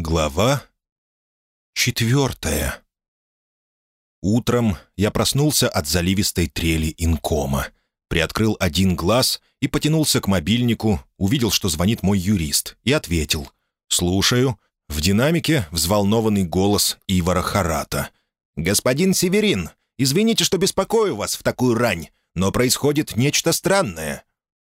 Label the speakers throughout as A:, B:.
A: Глава четвертая Утром я проснулся от заливистой трели инкома. Приоткрыл один глаз и потянулся к мобильнику, увидел, что звонит мой юрист, и ответил. «Слушаю». В динамике взволнованный голос Ивара Харата. «Господин Северин, извините, что беспокою вас в такую рань, но происходит нечто странное».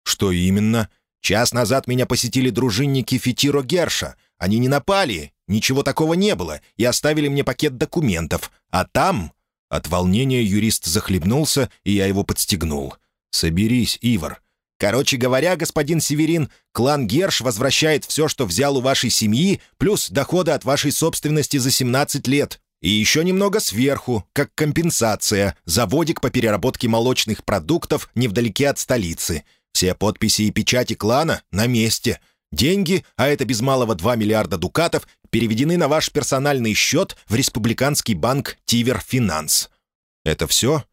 A: «Что именно?» «Час назад меня посетили дружинники Фитиро Герша, они не напали, ничего такого не было, и оставили мне пакет документов. А там...» От волнения юрист захлебнулся, и я его подстегнул. «Соберись, Ивар. Короче говоря, господин Северин, клан Герш возвращает все, что взял у вашей семьи, плюс доходы от вашей собственности за 17 лет. И еще немного сверху, как компенсация, заводик по переработке молочных продуктов невдалеке от столицы. Все подписи и печати клана на месте. Деньги, а это без малого 2 миллиарда дукатов, переведены на ваш персональный счет в республиканский банк «Тивер Финанс». Это все?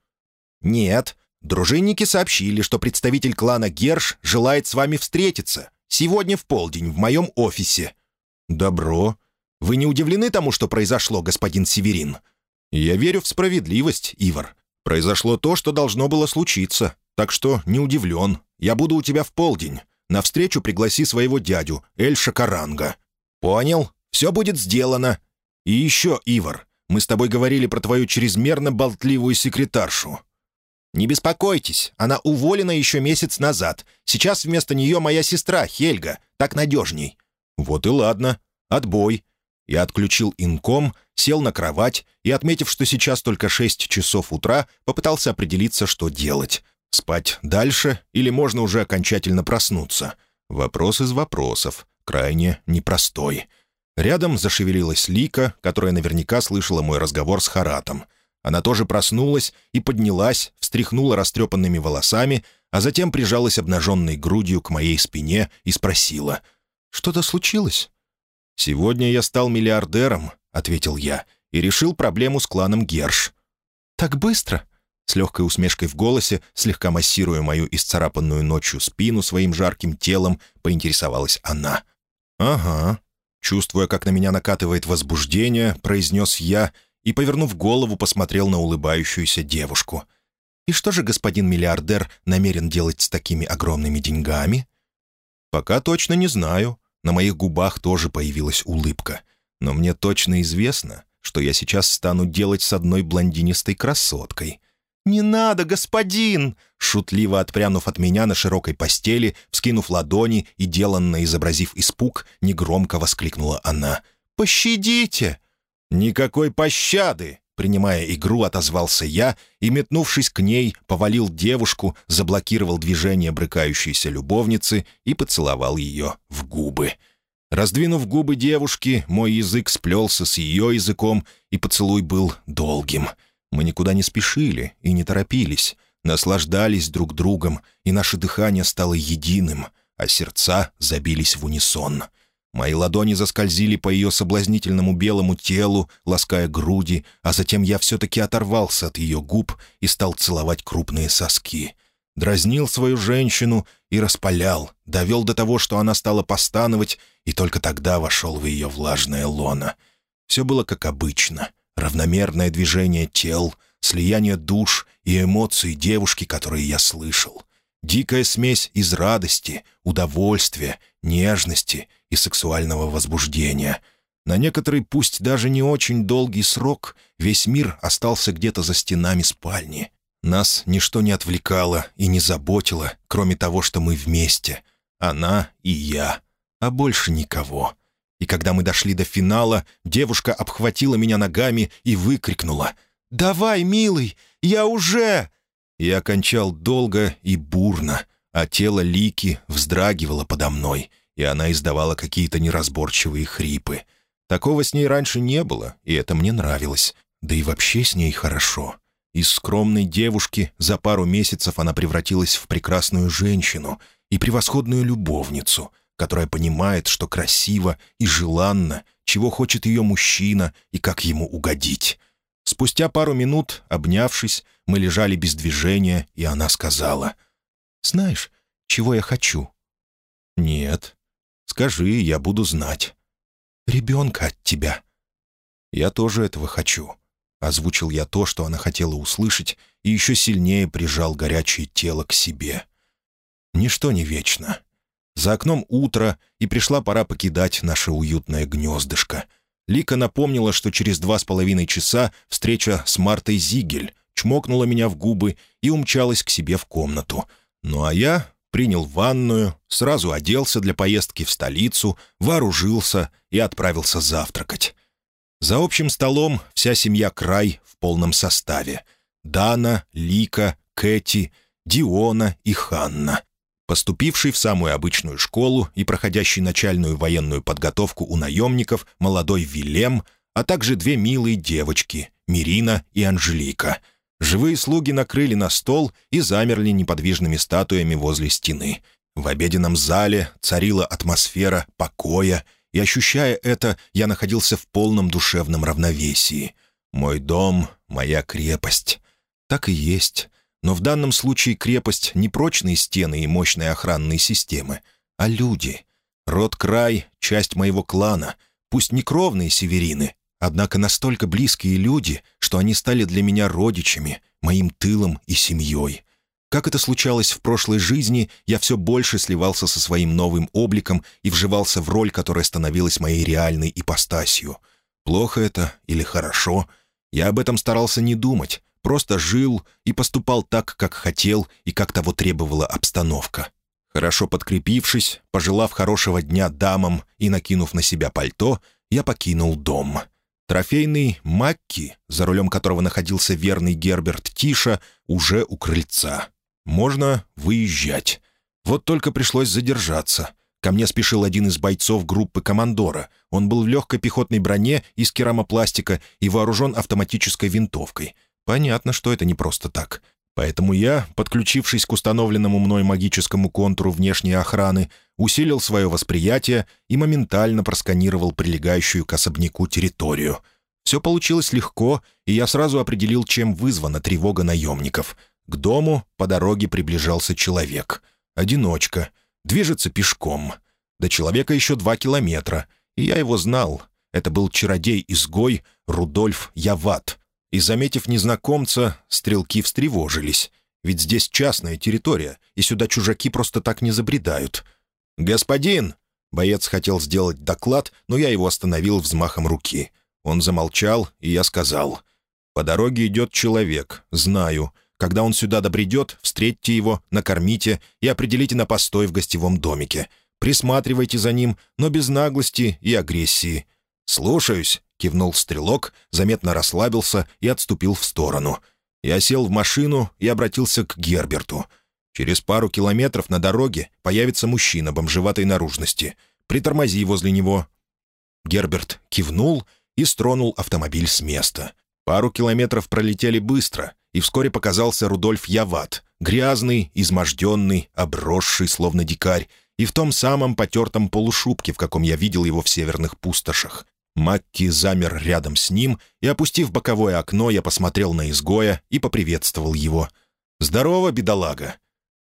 A: Нет. Дружинники сообщили, что представитель клана Герш желает с вами встретиться. Сегодня в полдень в моем офисе. Добро. Вы не удивлены тому, что произошло, господин Северин? Я верю в справедливость, Ивар. Произошло то, что должно было случиться. Так что не удивлен. Я буду у тебя в полдень. На встречу пригласи своего дядю, Эль Шакаранга». «Понял. Все будет сделано. И еще, Ивар, мы с тобой говорили про твою чрезмерно болтливую секретаршу». «Не беспокойтесь, она уволена еще месяц назад. Сейчас вместо нее моя сестра, Хельга. Так надежней». «Вот и ладно. Отбой». Я отключил инком, сел на кровать и, отметив, что сейчас только шесть часов утра, попытался определиться, что делать. Спать дальше или можно уже окончательно проснуться? Вопрос из вопросов, крайне непростой. Рядом зашевелилась Лика, которая наверняка слышала мой разговор с Харатом. Она тоже проснулась и поднялась, встряхнула растрепанными волосами, а затем прижалась обнаженной грудью к моей спине и спросила. «Что-то случилось?» «Сегодня я стал миллиардером», — ответил я, «и решил проблему с кланом Герш». «Так быстро?» С легкой усмешкой в голосе, слегка массируя мою исцарапанную ночью спину своим жарким телом, поинтересовалась она. «Ага». Чувствуя, как на меня накатывает возбуждение, произнес я и, повернув голову, посмотрел на улыбающуюся девушку. «И что же господин миллиардер намерен делать с такими огромными деньгами?» «Пока точно не знаю. На моих губах тоже появилась улыбка. Но мне точно известно, что я сейчас стану делать с одной блондинистой красоткой. «Не надо, господин!» Шутливо отпрянув от меня на широкой постели, вскинув ладони и деланно изобразив испуг, негромко воскликнула она. «Пощадите!» «Никакой пощады!» Принимая игру, отозвался я и, метнувшись к ней, повалил девушку, заблокировал движение брыкающейся любовницы и поцеловал ее в губы. Раздвинув губы девушки, мой язык сплелся с ее языком, и поцелуй был долгим — мы никуда не спешили и не торопились, наслаждались друг другом, и наше дыхание стало единым, а сердца забились в унисон. Мои ладони заскользили по ее соблазнительному белому телу, лаская груди, а затем я все-таки оторвался от ее губ и стал целовать крупные соски. Дразнил свою женщину и распалял, довел до того, что она стала постановать, и только тогда вошел в ее влажное лоно. Все было как обычно — равномерное движение тел, слияние душ и эмоций девушки, которые я слышал. Дикая смесь из радости, удовольствия, нежности и сексуального возбуждения. На некоторый, пусть даже не очень долгий срок, весь мир остался где-то за стенами спальни. Нас ничто не отвлекало и не заботило, кроме того, что мы вместе. Она и я, а больше никого. И когда мы дошли до финала, девушка обхватила меня ногами и выкрикнула «Давай, милый, я уже...» Я окончал долго и бурно, а тело Лики вздрагивало подо мной, и она издавала какие-то неразборчивые хрипы. Такого с ней раньше не было, и это мне нравилось. Да и вообще с ней хорошо. Из скромной девушки за пару месяцев она превратилась в прекрасную женщину и превосходную любовницу — которая понимает, что красиво и желанно, чего хочет ее мужчина и как ему угодить. Спустя пару минут, обнявшись, мы лежали без движения, и она сказала, «Знаешь, чего я хочу?» «Нет. Скажи, я буду знать». ребенка от тебя». «Я тоже этого хочу», — озвучил я то, что она хотела услышать, и еще сильнее прижал горячее тело к себе. «Ничто не вечно. За окном утро, и пришла пора покидать наше уютное гнездышко. Лика напомнила, что через два с половиной часа встреча с Мартой Зигель чмокнула меня в губы и умчалась к себе в комнату. Ну а я принял ванную, сразу оделся для поездки в столицу, вооружился и отправился завтракать. За общим столом вся семья Край в полном составе. Дана, Лика, Кэти, Диона и Ханна. Поступивший в самую обычную школу и проходящий начальную военную подготовку у наемников молодой Вилем, а также две милые девочки — Мирина и Анжелика. Живые слуги накрыли на стол и замерли неподвижными статуями возле стены. В обеденном зале царила атмосфера покоя, и, ощущая это, я находился в полном душевном равновесии. Мой дом — моя крепость. Так и есть. Но в данном случае крепость не прочные стены и мощные охранные системы, а люди. Род-край — часть моего клана, пусть не кровные северины, однако настолько близкие люди, что они стали для меня родичами, моим тылом и семьей. Как это случалось в прошлой жизни, я все больше сливался со своим новым обликом и вживался в роль, которая становилась моей реальной ипостасью. Плохо это или хорошо? Я об этом старался не думать, Просто жил и поступал так, как хотел и как того требовала обстановка. Хорошо подкрепившись, пожелав хорошего дня дамам и накинув на себя пальто, я покинул дом. Трофейный Макки, за рулем которого находился верный Герберт Тиша, уже у крыльца. Можно выезжать. Вот только пришлось задержаться. Ко мне спешил один из бойцов группы «Командора». Он был в легкой пехотной броне из керамопластика и вооружен автоматической винтовкой — Понятно, что это не просто так. Поэтому я, подключившись к установленному мной магическому контуру внешней охраны, усилил свое восприятие и моментально просканировал прилегающую к особняку территорию. Все получилось легко, и я сразу определил, чем вызвана тревога наемников. К дому по дороге приближался человек. Одиночка. Движется пешком. До человека еще два километра, и я его знал. Это был чародей-изгой Рудольф Яват — и, заметив незнакомца, стрелки встревожились. Ведь здесь частная территория, и сюда чужаки просто так не забредают. «Господин!» — боец хотел сделать доклад, но я его остановил взмахом руки. Он замолчал, и я сказал. «По дороге идет человек, знаю. Когда он сюда добредет, встретьте его, накормите и определите на постой в гостевом домике. Присматривайте за ним, но без наглости и агрессии. Слушаюсь!» кивнул стрелок, заметно расслабился и отступил в сторону. Я сел в машину и обратился к Герберту. «Через пару километров на дороге появится мужчина бомжеватой наружности. Притормози возле него». Герберт кивнул и стронул автомобиль с места. Пару километров пролетели быстро, и вскоре показался Рудольф Яват, грязный, изможденный, обросший, словно дикарь, и в том самом потертом полушубке, в каком я видел его в северных пустошах. Макки замер рядом с ним, и, опустив боковое окно, я посмотрел на изгоя и поприветствовал его. «Здорово, бедолага!»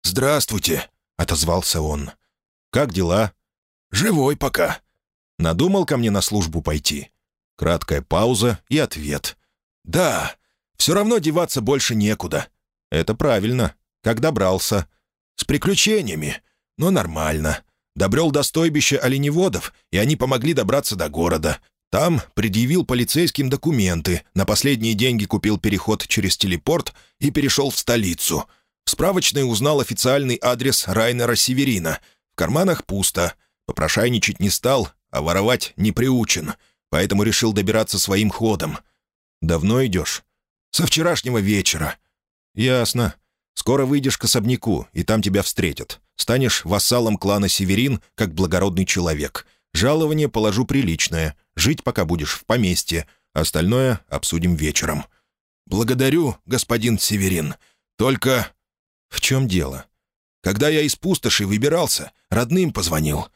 A: «Здравствуйте!» — отозвался он. «Как дела?» «Живой пока». «Надумал ко мне на службу пойти?» Краткая пауза и ответ. «Да, все равно деваться больше некуда». «Это правильно. Как добрался?» «С приключениями, но нормально. Добрел до стойбища оленеводов, и они помогли добраться до города. Там предъявил полицейским документы, на последние деньги купил переход через телепорт и перешел в столицу. В справочной узнал официальный адрес Райнера Северина. В карманах пусто. Попрошайничать не стал, а воровать не приучен. Поэтому решил добираться своим ходом. «Давно идешь?» «Со вчерашнего вечера». «Ясно. Скоро выйдешь к особняку, и там тебя встретят. Станешь вассалом клана Северин, как благородный человек. Жалование положу приличное. Жить пока будешь в поместье. Остальное обсудим вечером». «Благодарю, господин Северин. Только...» «В чем дело?» «Когда я из пустоши выбирался, родным позвонил.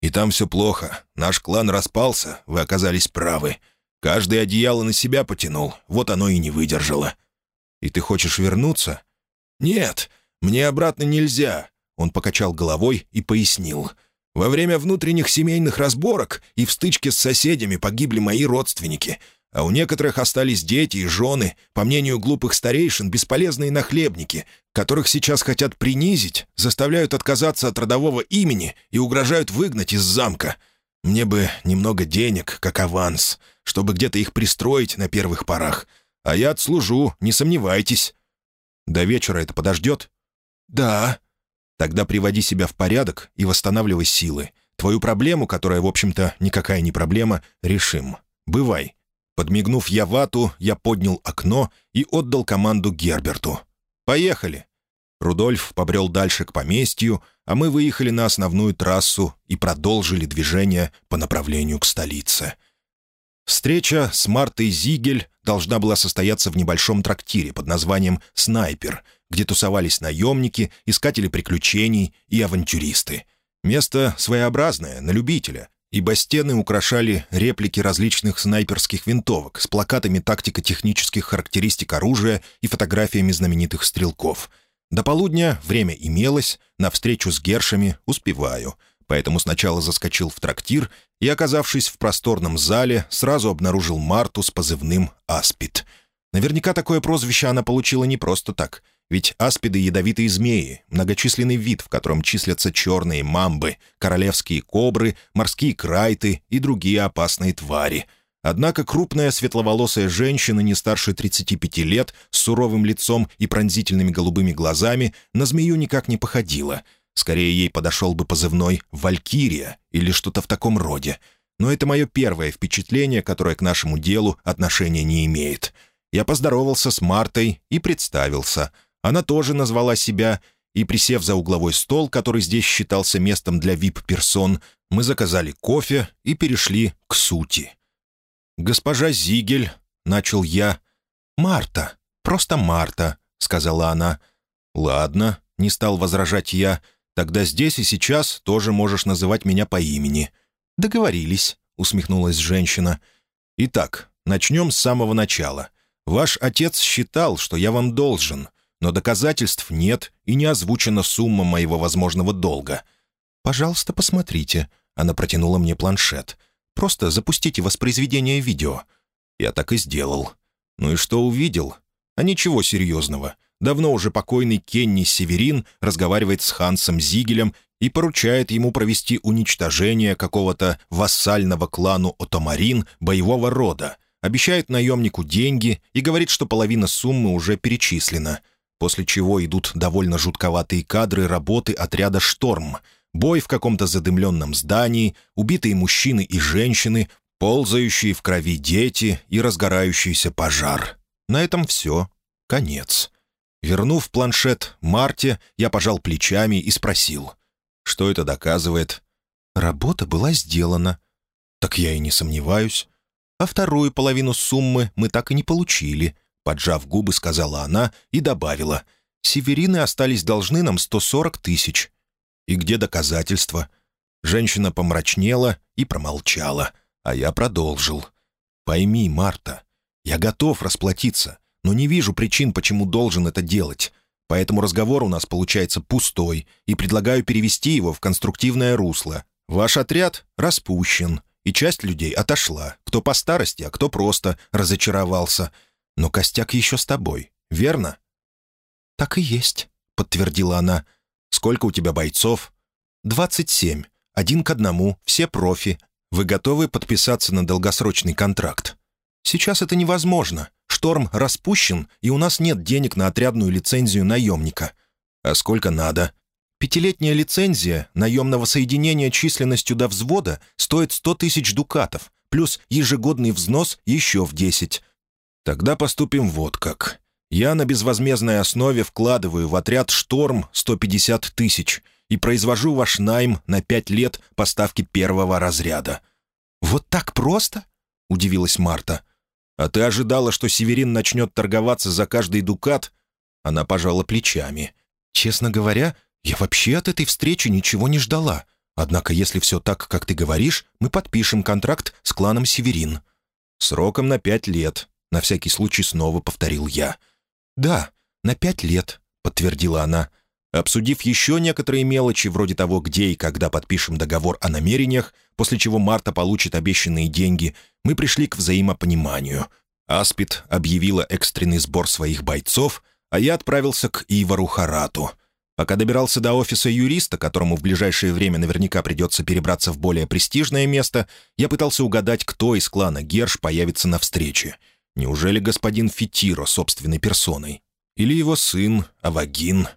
A: И там все плохо. Наш клан распался, вы оказались правы. Каждый одеяло на себя потянул, вот оно и не выдержало». «И ты хочешь вернуться?» «Нет, мне обратно нельзя», — он покачал головой и пояснил. Во время внутренних семейных разборок и в стычке с соседями погибли мои родственники, а у некоторых остались дети и жены, по мнению глупых старейшин, бесполезные нахлебники, которых сейчас хотят принизить, заставляют отказаться от родового имени и угрожают выгнать из замка. Мне бы немного денег, как аванс, чтобы где-то их пристроить на первых порах. А я отслужу, не сомневайтесь. До вечера это подождет? Да. Тогда приводи себя в порядок и восстанавливай силы. Твою проблему, которая, в общем-то, никакая не проблема, решим. Бывай. Подмигнув Явату, я поднял окно и отдал команду Герберту. «Поехали!» Рудольф побрел дальше к поместью, а мы выехали на основную трассу и продолжили движение по направлению к столице. Встреча с Мартой Зигель должна была состояться в небольшом трактире под названием «Снайпер», где тусовались наемники, искатели приключений и авантюристы. Место своеобразное, на любителя, ибо стены украшали реплики различных снайперских винтовок с плакатами тактико-технических характеристик оружия и фотографиями знаменитых стрелков. До полудня время имелось, на встречу с Гершами успеваю, поэтому сначала заскочил в трактир и, оказавшись в просторном зале, сразу обнаружил Марту с позывным «Аспид». Наверняка такое прозвище она получила не просто так — ведь аспиды — ядовитые змеи, многочисленный вид, в котором числятся черные мамбы, королевские кобры, морские крайты и другие опасные твари. Однако крупная светловолосая женщина не старше 35 лет, с суровым лицом и пронзительными голубыми глазами, на змею никак не походила. Скорее, ей подошел бы позывной «Валькирия» или что-то в таком роде. Но это мое первое впечатление, которое к нашему делу отношения не имеет. Я поздоровался с Мартой и представился — она тоже назвала себя, и, присев за угловой стол, который здесь считался местом для вип-персон, мы заказали кофе и перешли к сути. «Госпожа Зигель», — начал я. «Марта, просто Марта», — сказала она. «Ладно», — не стал возражать я, — «тогда здесь и сейчас тоже можешь называть меня по имени». «Договорились», — усмехнулась женщина. «Итак, начнем с самого начала. Ваш отец считал, что я вам должен — но доказательств нет и не озвучена сумма моего возможного долга. «Пожалуйста, посмотрите». Она протянула мне планшет. «Просто запустите воспроизведение видео». Я так и сделал. Ну и что увидел? А ничего серьезного. Давно уже покойный Кенни Северин разговаривает с Хансом Зигелем и поручает ему провести уничтожение какого-то вассального клану Отомарин боевого рода, обещает наемнику деньги и говорит, что половина суммы уже перечислена — после чего идут довольно жутковатые кадры работы отряда «Шторм», бой в каком-то задымленном здании, убитые мужчины и женщины, ползающие в крови дети и разгорающийся пожар. На этом все. Конец. Вернув планшет Марте, я пожал плечами и спросил. Что это доказывает? Работа была сделана. Так я и не сомневаюсь. А вторую половину суммы мы так и не получили. Поджав губы, сказала она и добавила. «Северины остались должны нам 140 тысяч». «И где доказательства?» Женщина помрачнела и промолчала, а я продолжил. «Пойми, Марта, я готов расплатиться, но не вижу причин, почему должен это делать. Поэтому разговор у нас получается пустой, и предлагаю перевести его в конструктивное русло. Ваш отряд распущен, и часть людей отошла, кто по старости, а кто просто разочаровался. Но костяк еще с тобой, верно?» «Так и есть», — подтвердила она. «Сколько у тебя бойцов?» «Двадцать семь. Один к одному, все профи. Вы готовы подписаться на долгосрочный контракт?» «Сейчас это невозможно. Шторм распущен, и у нас нет денег на отрядную лицензию наемника». «А сколько надо?» «Пятилетняя лицензия наемного соединения численностью до взвода стоит сто тысяч дукатов, плюс ежегодный взнос еще в десять. Тогда поступим вот как. Я на безвозмездной основе вкладываю в отряд «Шторм» 150 тысяч и произвожу ваш найм на пять лет поставки первого разряда». «Вот так просто?» — удивилась Марта. «А ты ожидала, что Северин начнет торговаться за каждый дукат?» Она пожала плечами. «Честно говоря, я вообще от этой встречи ничего не ждала. Однако, если все так, как ты говоришь, мы подпишем контракт с кланом Северин». «Сроком на пять лет», на всякий случай снова повторил я. «Да, на пять лет», — подтвердила она. Обсудив еще некоторые мелочи, вроде того, где и когда подпишем договор о намерениях, после чего Марта получит обещанные деньги, мы пришли к взаимопониманию. Аспид объявила экстренный сбор своих бойцов, а я отправился к Ивару Харату. Пока добирался до офиса юриста, которому в ближайшее время наверняка придется перебраться в более престижное место, я пытался угадать, кто из клана Герш появится на встрече. Неужели господин Фитиро собственной персоной? Или его сын Авагин?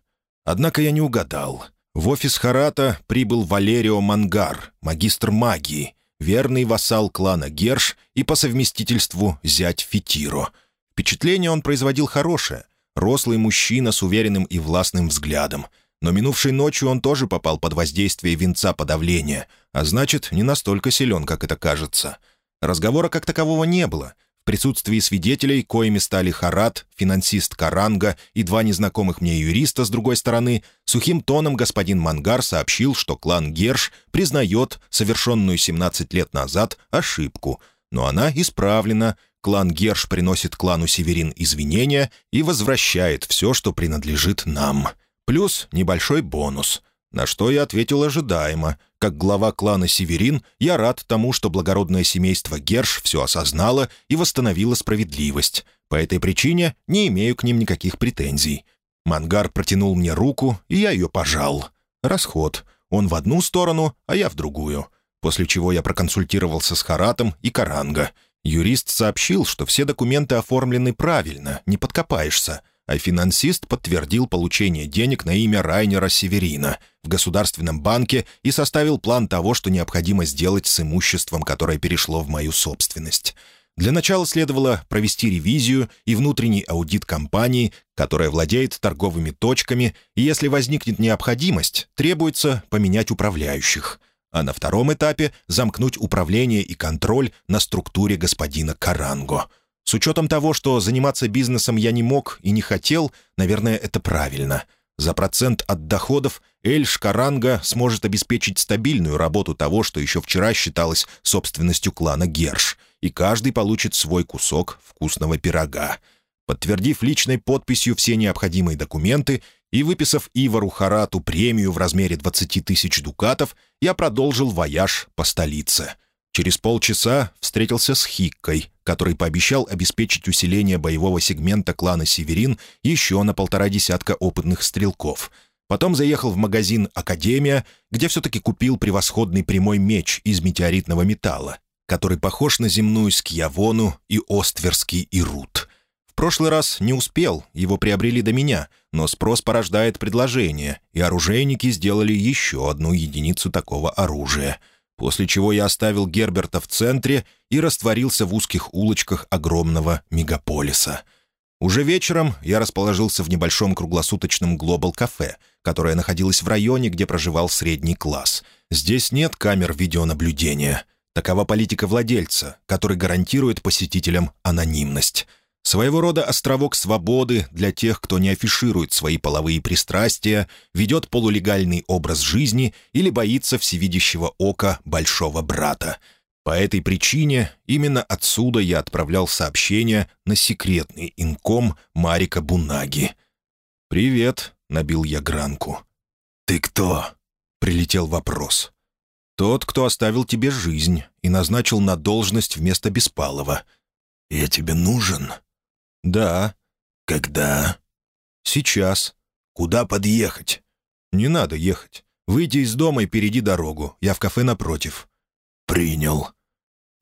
A: Однако я не угадал. В офис Харата прибыл Валерио Мангар, магистр магии, верный вассал клана Герш и по совместительству зять Фитиро. Впечатление он производил хорошее. Рослый мужчина с уверенным и властным взглядом. Но минувшей ночью он тоже попал под воздействие венца подавления, а значит, не настолько силен, как это кажется. Разговора как такового не было — присутствии свидетелей, коими стали Харат, финансист Каранга и два незнакомых мне юриста с другой стороны, сухим тоном господин Мангар сообщил, что клан Герш признает совершенную 17 лет назад ошибку, но она исправлена, клан Герш приносит клану Северин извинения и возвращает все, что принадлежит нам. Плюс небольшой бонус — на что я ответил ожидаемо. Как глава клана Северин, я рад тому, что благородное семейство Герш все осознало и восстановило справедливость. По этой причине не имею к ним никаких претензий. Мангар протянул мне руку, и я ее пожал. Расход. Он в одну сторону, а я в другую. После чего я проконсультировался с Харатом и Каранга. Юрист сообщил, что все документы оформлены правильно, не подкопаешься — а финансист подтвердил получение денег на имя Райнера Северина в Государственном банке и составил план того, что необходимо сделать с имуществом, которое перешло в мою собственность. Для начала следовало провести ревизию и внутренний аудит компании, которая владеет торговыми точками, и если возникнет необходимость, требуется поменять управляющих. А на втором этапе замкнуть управление и контроль на структуре господина Каранго — с учетом того, что заниматься бизнесом я не мог и не хотел, наверное, это правильно. За процент от доходов Эль Шкаранга сможет обеспечить стабильную работу того, что еще вчера считалось собственностью клана Герш, и каждый получит свой кусок вкусного пирога. Подтвердив личной подписью все необходимые документы и выписав Ивару Харату премию в размере 20 тысяч дукатов, я продолжил вояж по столице — Через полчаса встретился с Хиккой, который пообещал обеспечить усиление боевого сегмента клана «Северин» еще на полтора десятка опытных стрелков. Потом заехал в магазин «Академия», где все-таки купил превосходный прямой меч из метеоритного металла, который похож на земную скьявону и остверский ирут. В прошлый раз не успел, его приобрели до меня, но спрос порождает предложение, и оружейники сделали еще одну единицу такого оружия — после чего я оставил Герберта в центре и растворился в узких улочках огромного мегаполиса. Уже вечером я расположился в небольшом круглосуточном глобал-кафе, которое находилось в районе, где проживал средний класс. Здесь нет камер видеонаблюдения. Такова политика владельца, который гарантирует посетителям анонимность. Своего рода островок свободы для тех, кто не афиширует свои половые пристрастия, ведет полулегальный образ жизни или боится всевидящего ока большого брата. По этой причине именно отсюда я отправлял сообщение на секретный инком Марика Бунаги. «Привет», — набил я гранку. «Ты кто?» — прилетел вопрос. «Тот, кто оставил тебе жизнь и назначил на должность вместо Беспалова». «Я тебе нужен?» «Да». «Когда?» «Сейчас». «Куда подъехать?» «Не надо ехать. Выйди из дома и перейди дорогу. Я в кафе напротив». «Принял».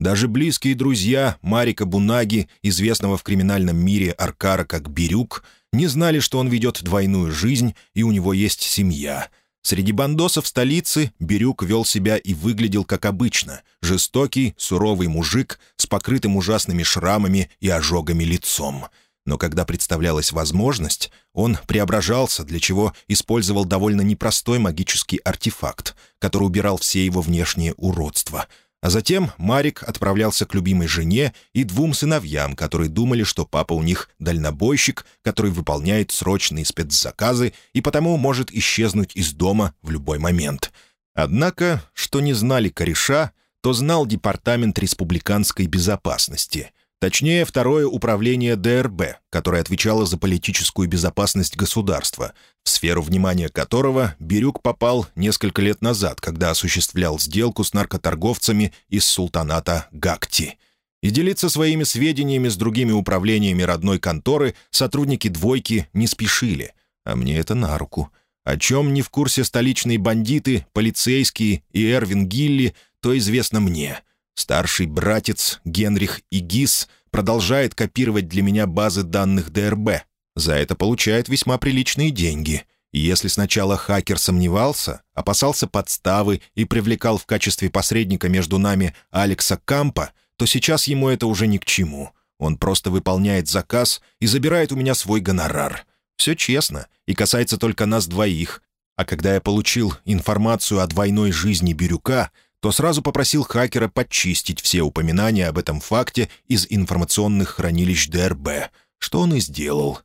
A: Даже близкие друзья Марика Бунаги, известного в криминальном мире Аркара как Бирюк, не знали, что он ведет двойную жизнь и у него есть семья. Среди бандосов столицы Бирюк вел себя и выглядел как обычно — жестокий, суровый мужик с покрытым ужасными шрамами и ожогами лицом. Но когда представлялась возможность, он преображался, для чего использовал довольно непростой магический артефакт, который убирал все его внешние уродства — а затем Марик отправлялся к любимой жене и двум сыновьям, которые думали, что папа у них дальнобойщик, который выполняет срочные спецзаказы и потому может исчезнуть из дома в любой момент. Однако, что не знали кореша, то знал Департамент республиканской безопасности. Точнее, второе управление ДРБ, которое отвечало за политическую безопасность государства, в сферу внимания которого Бирюк попал несколько лет назад, когда осуществлял сделку с наркоторговцами из султаната Гакти. И делиться своими сведениями с другими управлениями родной конторы сотрудники «двойки» не спешили. А мне это на руку. О чем не в курсе столичные бандиты, полицейские и Эрвин Гилли, то известно мне — Старший братец Генрих Игис продолжает копировать для меня базы данных ДРБ. За это получает весьма приличные деньги. И если сначала хакер сомневался, опасался подставы и привлекал в качестве посредника между нами Алекса Кампа, то сейчас ему это уже ни к чему. Он просто выполняет заказ и забирает у меня свой гонорар. Все честно и касается только нас двоих. А когда я получил информацию о двойной жизни Бирюка, то сразу попросил хакера подчистить все упоминания об этом факте из информационных хранилищ ДРБ, что он и сделал.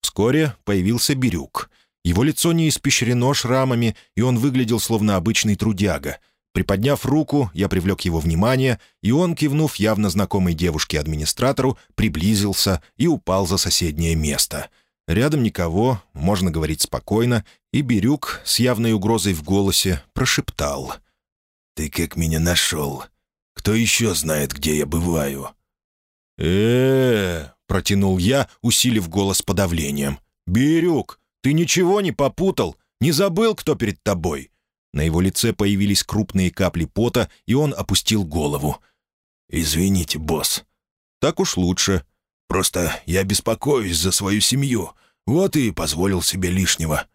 A: Вскоре появился Бирюк. Его лицо не испещрено шрамами, и он выглядел словно обычный трудяга. Приподняв руку, я привлек его внимание, и он, кивнув явно знакомой девушке-администратору, приблизился и упал за соседнее место. Рядом никого, можно говорить спокойно, и Бирюк с явной угрозой в голосе прошептал — «Ты как меня нашел? Кто еще знает, где я бываю?» э протянул я, усилив голос подавлением. «Бирюк, ты ничего не попутал? Не забыл, кто перед тобой?» На его лице появились крупные капли пота, и он опустил голову. «Извините, босс». «Так уж лучше. Просто я беспокоюсь за свою семью. Вот и позволил себе лишнего».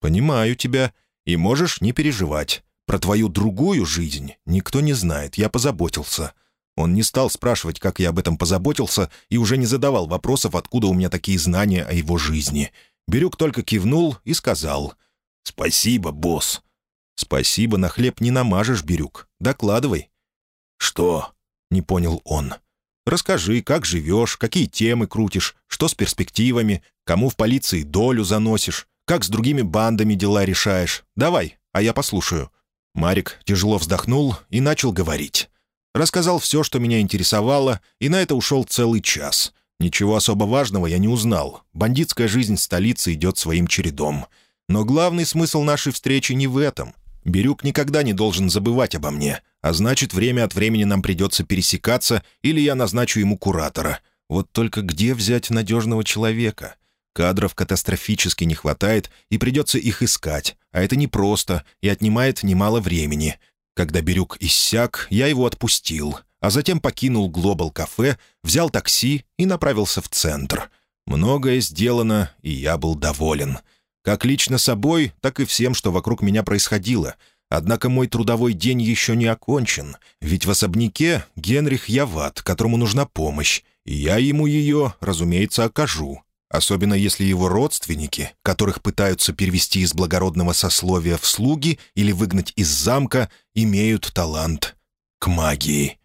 A: «Понимаю тебя, и можешь не переживать. Про твою другую жизнь никто не знает, я позаботился». Он не стал спрашивать, как я об этом позаботился, и уже не задавал вопросов, откуда у меня такие знания о его жизни. Бирюк только кивнул и сказал «Спасибо, босс». «Спасибо, на хлеб не намажешь, Бирюк. Докладывай». «Что?» — не понял он. «Расскажи, как живешь, какие темы крутишь, что с перспективами, кому в полиции долю заносишь, как с другими бандами дела решаешь. Давай, а я послушаю». Марик тяжело вздохнул и начал говорить. Рассказал все, что меня интересовало, и на это ушел целый час. Ничего особо важного я не узнал. Бандитская жизнь столицы идет своим чередом. Но главный смысл нашей встречи не в этом. Бирюк никогда не должен забывать обо мне, а значит, время от времени нам придется пересекаться, или я назначу ему куратора. Вот только где взять надежного человека?» Кадров катастрофически не хватает, и придется их искать, а это непросто и отнимает немало времени. Когда Бирюк иссяк, я его отпустил, а затем покинул Глобал-кафе, взял такси и направился в центр. Многое сделано, и я был доволен. Как лично собой, так и всем, что вокруг меня происходило. Однако мой трудовой день еще не окончен, ведь в особняке Генрих Яват, которому нужна помощь, и я ему ее, разумеется, окажу. Особенно если его родственники, которых пытаются перевести из благородного сословия в слуги или выгнать из замка, имеют талант к магии.